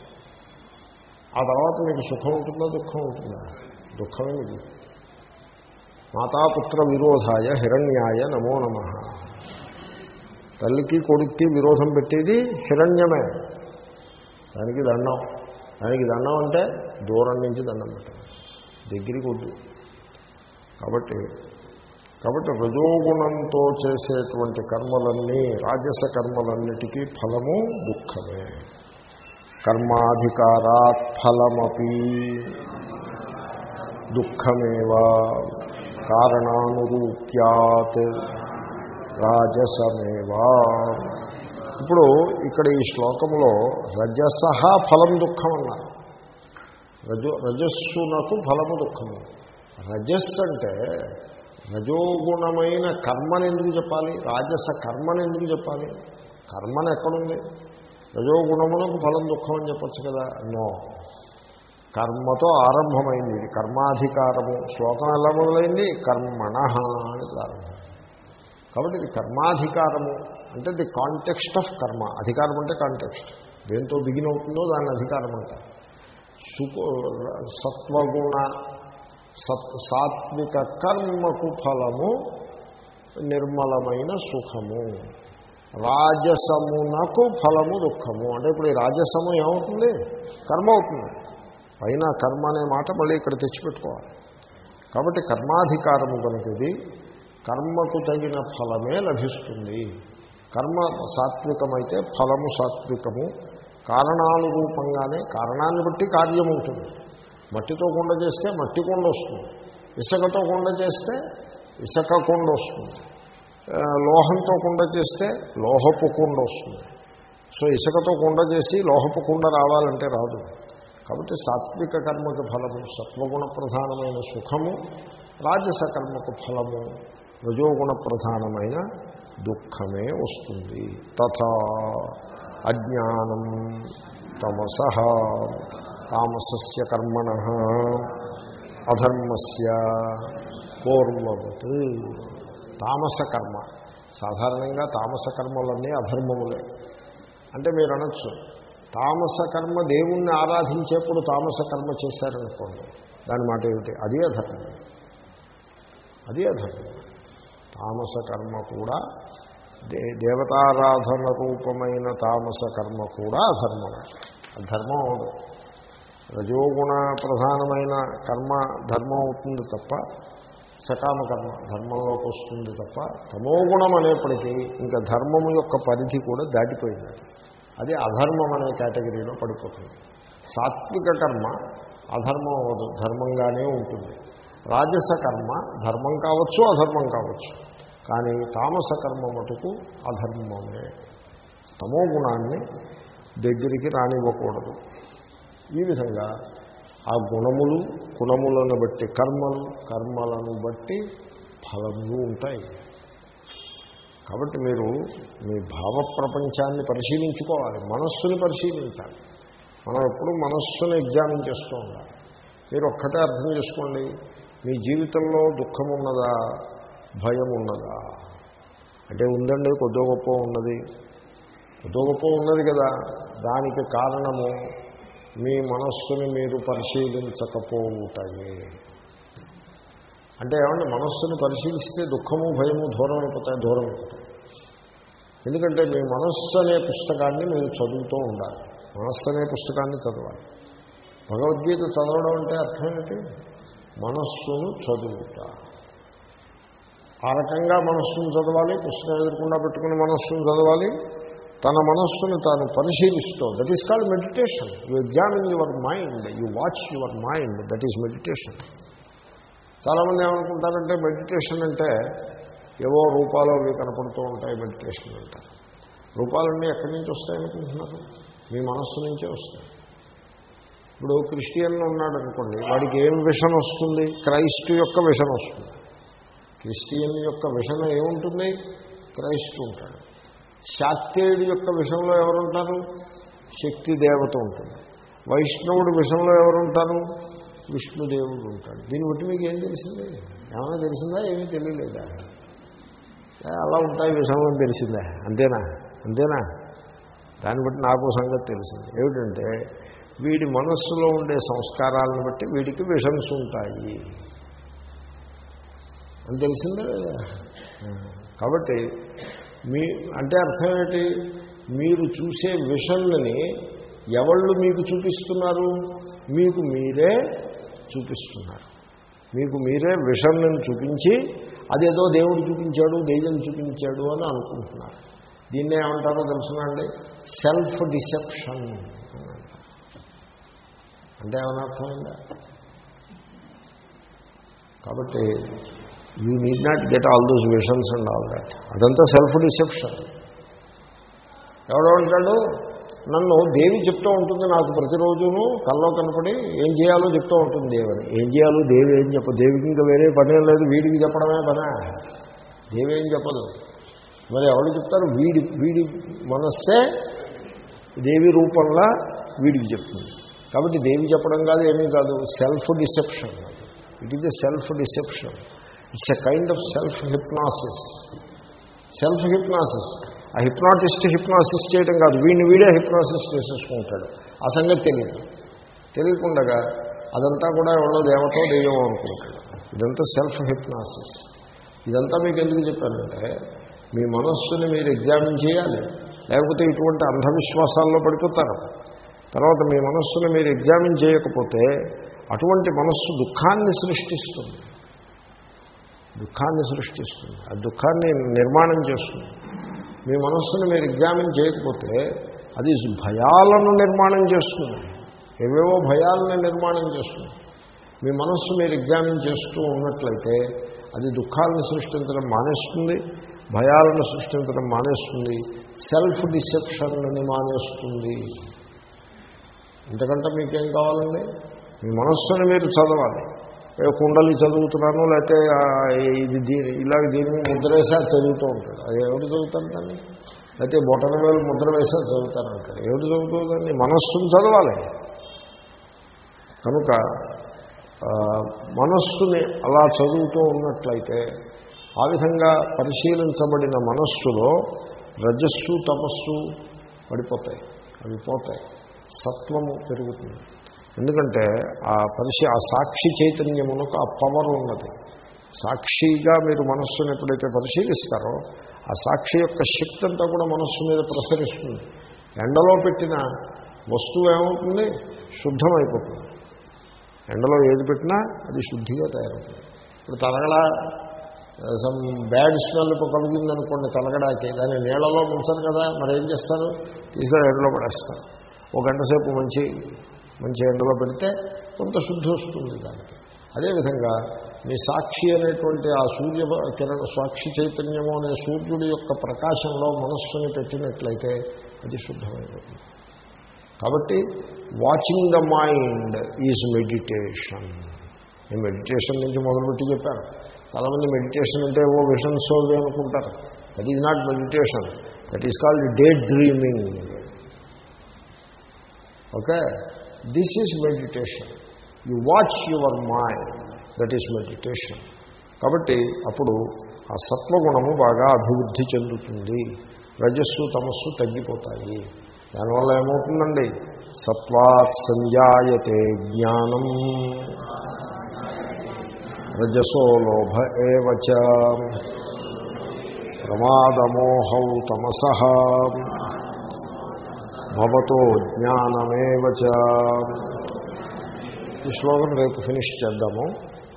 ఆ తర్వాత మీకు సుఖం ఉంటుందా దుఃఖం ఉంటుందా? దుఃఖమే ఇది మాతాపుత్ర విరోధాయ హిరణ్యాయ నమో నమ. తల్లికి కొడుక్కి విరోధం పెట్టేది హిరణ్యమే. దానికి దండం. దానికి దండం అంటే దూరం నుంచి దండం పెట్టడం. దగ్గరికి వద్దు. కాబట్టి కాబట్టి రజోగుణంతో చేసేటువంటి కర్మలన్నీ రాజస కర్మలన్నిటికీ ఫలము దుఃఖమే. కర్మాధికారాత్ ఫలమపి దుఃఖమేవా కారణానురూప్యాత్ రాజసమేవా. ఇప్పుడు ఇక్కడ ఈ శ్లోకంలో రజసహ ఫలం దుఃఖం అన్నారు రజో రజస్సునకు ఫలము దుఃఖము. రజస్ అంటే రజోగుణమైన కర్మని ఎందుకు చెప్పాలి? రాజస కర్మని ఎందుకు చెప్పాలి? కర్మను ఎక్కడుంది? రజోగుణమునకు ఫలం దుఃఖం అని చెప్పచ్చు కదా? నో. కర్మతో ఆరంభమైంది. ఇది కర్మాధికారము. శ్లోకం ఎలా మొదలైంది? కర్మణ అని ప్రారంభం. కాబట్టి ఇది కర్మాధికారము. అంటే ది కాంటెక్స్ట్ ఆఫ్ కర్మ. అధికారం అంటే కాంటెక్స్ట్. దేంతో బిగిన్ అవుతుందో దాని అధికారం అంటారు. సుఖ సత్వగుణ సత్ సాత్విక కర్మకు ఫలము నిర్మలమైన సుఖము. రాజసమునకు ఫలము దుఃఖము. అంటే ఇప్పుడు ఈ రాజసము ఏమవుతుంది? కర్మ అవుతుంది. పైన కర్మ అనే మాట మళ్ళీ ఇక్కడ తెచ్చిపెట్టుకోవాలి. కాబట్టి కర్మాధికారము కనుక ఇది కర్మకు తగిన ఫలమే లభిస్తుంది. కర్మ సాత్వికమైతే ఫలము సాత్వికము. కారణాలు రూపంగానే కారణాన్ని బట్టి కార్యం ఉంటుంది మట్టితో కుండ చేస్తే మట్టి కుండ వస్తుంది. ఇసుకతో కుండ చేస్తే ఇసుక కుండ వస్తుంది. లోహంతో కుండ చేస్తే లోహపు కుండ వస్తుంది. సో ఇసుకతో కుండ చేసి లోహపు కుండ రావాలంటే రాదు. కాబట్టి సాత్విక కర్మకు ఫలము సత్వగుణ ప్రధానమైన సుఖము రాజస కర్మకు ఫలము. రజోగుణ ప్రధానమైన దుఃఖమే వస్తుంది. తథా అజ్ఞానం తమస తామసస్య కర్మణ అధర్మస్య పూర్వవత్ తామస కర్మ. సాధారణంగా తామస కర్మలన్నీ అధర్మములే. అంటే మీరు అనొచ్చు తామస కర్మ దేవుణ్ణి ఆరాధించేప్పుడు తామస కర్మ చేశారనుకోండి దాని మాట ఏమిటి? అదే అధర్మం. అదే అధర్మం. తామస కర్మ కూడా దే దేవతారాధన రూపమైన తామస కర్మ కూడా అధర్మమే అధర్మం అవదు. రజోగుణ ప్రధానమైన కర్మ ధర్మం అవుతుంది తప్ప సకామ కర్మ ధర్మంలోకి వస్తుంది తప్ప తమోగుణం అనేప్పటికీ ఇంకా ధర్మము యొక్క పరిధి కూడా దాటిపోయింది. అది అధర్మం అనే కేటగిరీలో పడిపోతుంది. సాత్విక కర్మ అధర్మం అవదు ధర్మంగానే ఉంటుంది. రాజస కర్మ ధర్మం కావచ్చు అధర్మం కావచ్చు. కానీ తామస కర్మ మటుకు అధర్మమే. తమో గుణాన్ని దగ్గరికి రానివ్వకూడదు. ఈ విధంగా ఆ గుణములు గుణములను బట్టి కర్మలు కర్మలను బట్టి ఫలములు ఉంటాయి. కాబట్టి మీరు మీ భావ ప్రపంచాన్ని పరిశీలించుకోవాలి మనస్సుని పరిశీలించాలి. మనం ఎప్పుడు మనస్సును ఎగ్జామిన్ చేస్తూ ఉండాలి. మీరు ఒక్కటే అర్థం చేసుకోండి మీ జీవితంలో దుఃఖం ఉన్నదా భయం ఉన్నదా అంటే ఉందండి కొద్దో గొప్ప ఉన్నది. కొద్దో గొప్ప ఉన్నది కదా. దానికి కారణము మీ మనస్సుని మీరు పరిశీలించకపోవుతాయి అంటే ఏమంటే మనస్సును పరిశీలిస్తే దుఃఖము భయము దూరం అయిపోతాయి దూరం అయిపోతాయి. ఎందుకంటే మీ మనస్సు అనే పుస్తకాన్ని మీరు చదువుతూ ఉండాలి. మనస్సు అనే పుస్తకాన్ని చదవాలి. భగవద్గీత చదవడం అంటే అర్థం ఏంటి? మనస్సును చదువుట ఆ రకంగా మనస్సును చదవాలి పుస్తకం ఎదురకుండా పెట్టుకుని మనస్సును చదవాలి. తన మనస్సును తాను పరిశీలిస్తూ that is called meditation you examine your mind you watch your mind that is meditation చాలామంది ఏమనుకుంటారంటే మెడిటేషన్ అంటే ఏవో రూపాలు అవి కనపడుతూ ఉంటాయి మెడిటేషన్ అంటారు. రూపాలన్నీ ఎక్కడి నుంచి వస్తాయనుకుంటున్నారు? మీ మనస్సు నుంచే వస్తాయి. ఇప్పుడు క్రిస్టియన్ ఉన్నాడు అనుకోండి వాడికి ఏం విషన్ వస్తుంది? క్రైస్తు యొక్క విషన్ వస్తుంది. క్రిస్టియన్ యొక్క విషయం ఏముంటుంది? క్రైస్తు ఉంటాడు. శాక్తేయుడి యొక్క విషయంలో ఎవరుంటారు? శక్తి దేవత ఉంటుంది. వైష్ణవుడి విషయంలో ఎవరుంటారు? విష్ణుదేవుడు ఉంటాడు. దీన్ని బట్టి మీకు ఏం తెలిసింది? ఏమైనా తెలిసిందా? ఏమీ తెలియలేదా? అలా ఉంటాయి విషయంలో తెలిసిందా? అంతేనా? అంతేనా? దాన్ని బట్టి నాకు సంగతి తెలిసింది. ఏమిటంటే వీడి మనస్సులో ఉండే సంస్కారాలను బట్టి వీడికి విషన్స్ ఉంటాయి. అని తెలిసిందే. కాబట్టి మీ అంటే అర్థం ఏంటి మీరు చూసే విషన్లని ఎవళ్ళు మీకు చూపిస్తున్నారు? మీకు మీరే చూపిస్తున్నారు. మీకు మీరే విషన్లను చూపించి అదేదో దేవుడు చూపించాడు దెయ్యం చూపించాడు అని అనుకుంటున్నారు. దీన్నే ఏమంటారో తెలుసునండి సెల్ఫ్ డిసెప్షన్. అంటే ఏమైనా అర్థమైందా కాబట్టి you need not get all those visions and all that అదంతా సెల్ఫ్ డిసెప్షన్ ఎవడో ఉంటాడు నన్ను దేవి చెప్తూ ఉంటుంది నాకు ప్రతిరోజును కల్లో కనపడి ఏం చేయాలో చెప్తూ ఉంటుంది దేవని ఏం చేయాలో దేవి ఏం చెప్ప దేవికి ఇంకా వేరే పనేం లేదు వీడికి చెప్పడమే పనా? దేవి ఏం చెప్పదు. మరి ఎవరు చెప్తారు వీడి వీడి మనస్సే దేవి రూపంలో వీడికి చెప్తుంది. కాబట్టి దేవి చెప్పడం కాదు ఏమీ కాదు. Self deception it is a self deception it's a kind of self hypnosis self hypnosis ఆ హిప్నాటిస్ట్ హిప్నాసిస్ చేయడం కాదు. వీడిని వీడే హిప్నాసిస్ చేసేసుకుంటాడు. ఆ సంగతి తెలియదు. తెలియకుండగా అదంతా కూడా ఎవరో దేవతో దెయ్యం అనుకుంటాడు. ఇదంతా సెల్ఫ్ హిప్నాసిస్ ఇదంతా మీకు ఎందుకు చెప్పానంటే మీ మనస్సుని మీరు ఎగ్జామిన్ చేయాలి. లేకపోతే ఇటువంటి అంధవిశ్వాసాల్లో పడిపోతారు. తర్వాత మీ మనస్సును మీరు ఎగ్జామిన్ చేయకపోతే అటువంటి మనస్సు దుఃఖాన్ని సృష్టిస్తుంది. దుఃఖాన్ని సృష్టిస్తుంది. ఆ దుఃఖాన్ని నిర్మాణం చేస్తుంది. మీ మనస్సును మీరు ఎగ్జామిన్ చేయకపోతే అది భయాలను నిర్మాణం చేస్తుంది. ఏవేవో భయాలను నిర్మాణం చేస్తుంది. మీ మనస్సు మీరు ఎగ్జామిన్ చేస్తూ ఉన్నట్లయితే అది దుఃఖాలను సృష్టించడం మానేస్తుంది భయాలను సృష్టించడం మానేస్తుంది సెల్ఫ్ డిసెప్షన్ని మానేస్తుంది. ఇంతకంటే మీకేం కావాలండి? మీ మనస్సుని మీరు చదవాలి. ఏ కుండలి చదువుతున్నాను లేకపోతే ఇది దీని ఇలాగ దీన్ని ముద్ర వేసి చదువుతూ ఉంటాడు అది ఎవరు చదువుతాను దాన్ని? లేకపోతే బొటన వేలు ముద్ర వేసి చదువుతాను అంటాడు ఎవరు చదువుతుందండి మనస్సును చదవాలి. కనుక మనస్సుని అలా చదువుతూ ఉన్నట్లయితే ఆ విధంగా పరిశీలించబడిన మనస్సులో రజస్సు తపస్సు పడిపోతాయి. అవి పోతాయి. సత్వము పెరుగుతుంది. ఎందుకంటే ఆ పరిశీ ఆ సాక్షి చైతన్యమునకు ఆ పవర్ ఉన్నది. సాక్షిగా మీరు మనస్సును ఎప్పుడైతే పరిశీలిస్తారో ఆ సాక్షి యొక్క శక్తి అంతా కూడా మనస్సు మీద ప్రసరిస్తుంది. ఎండలో పెట్టిన వస్తువు ఏమవుతుంది? శుద్ధమైపోతుంది. ఎండలో ఏది పెట్టినా అది శుద్ధిగా తయారవుతుంది. ఇప్పుడు తలగడ సమ్ బ్యాడ్ స్మెల్ కలిగిందనుకోండి తలగడాకి దాన్ని నీళ్ళలో ఉంచారు కదా మరి ఏం చేస్తారు? తీసుకొని ఎండలో పడేస్తారు. ఒక గంట సేపు మంచి మంచి ఎండలో పెడితే కొంత శుద్ధి వస్తుంది దానికి. అదేవిధంగా మీ సాక్షి అనేటువంటి ఆ సూర్య కిరణ సాక్షి చైతన్యము అనే సూర్యుడి యొక్క ప్రకాశంలో మనస్సుని పెట్టినట్లయితే అది శుద్ధమైపోతుంది. కాబట్టి watching the mind is meditation నేను మెడిటేషన్ నుంచి మొదలుపెట్టి చెప్పాను. చాలామంది మెడిటేషన్ అంటే ఓ విషన్స్ అవి అనుకుంటారు. That is not meditation that is called day dreaming okay? This is meditation you watch your mind that is meditation కాబట్టి అప్పుడు ఆ సత్వగుణము బాగా అభివృద్ధి చెందుతుంది. రజస్సు తమస్సు తగ్గిపోతాయి. దానివల్ల ఏమవుతుందండి? సత్వాత్ సంజాయతే జ్ఞానం. రజసో లోభ ఏవచ ప్రమాదమోహౌ తమస. భవతో జ్ఞానమేవచ ఈ శ్లోకం రేపు ఫినిష్ చేద్దాము.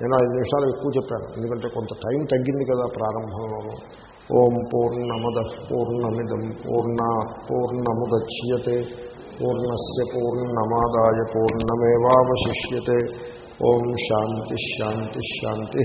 నేను ఐదు నిమిషాలు ఎక్కువ చెప్పాను. ఎందుకంటే కొంత టైం తగ్గింది కదా ప్రారంభంలోనూ. ఓం పూర్ణమద పూర్ణమిదం పూర్ణ పూర్ణముద్యతే. పూర్ణస్ పూర్ణమాదాయ పూర్ణమేవాశిష్యే ఓం శాంతిశాంతిశాంతి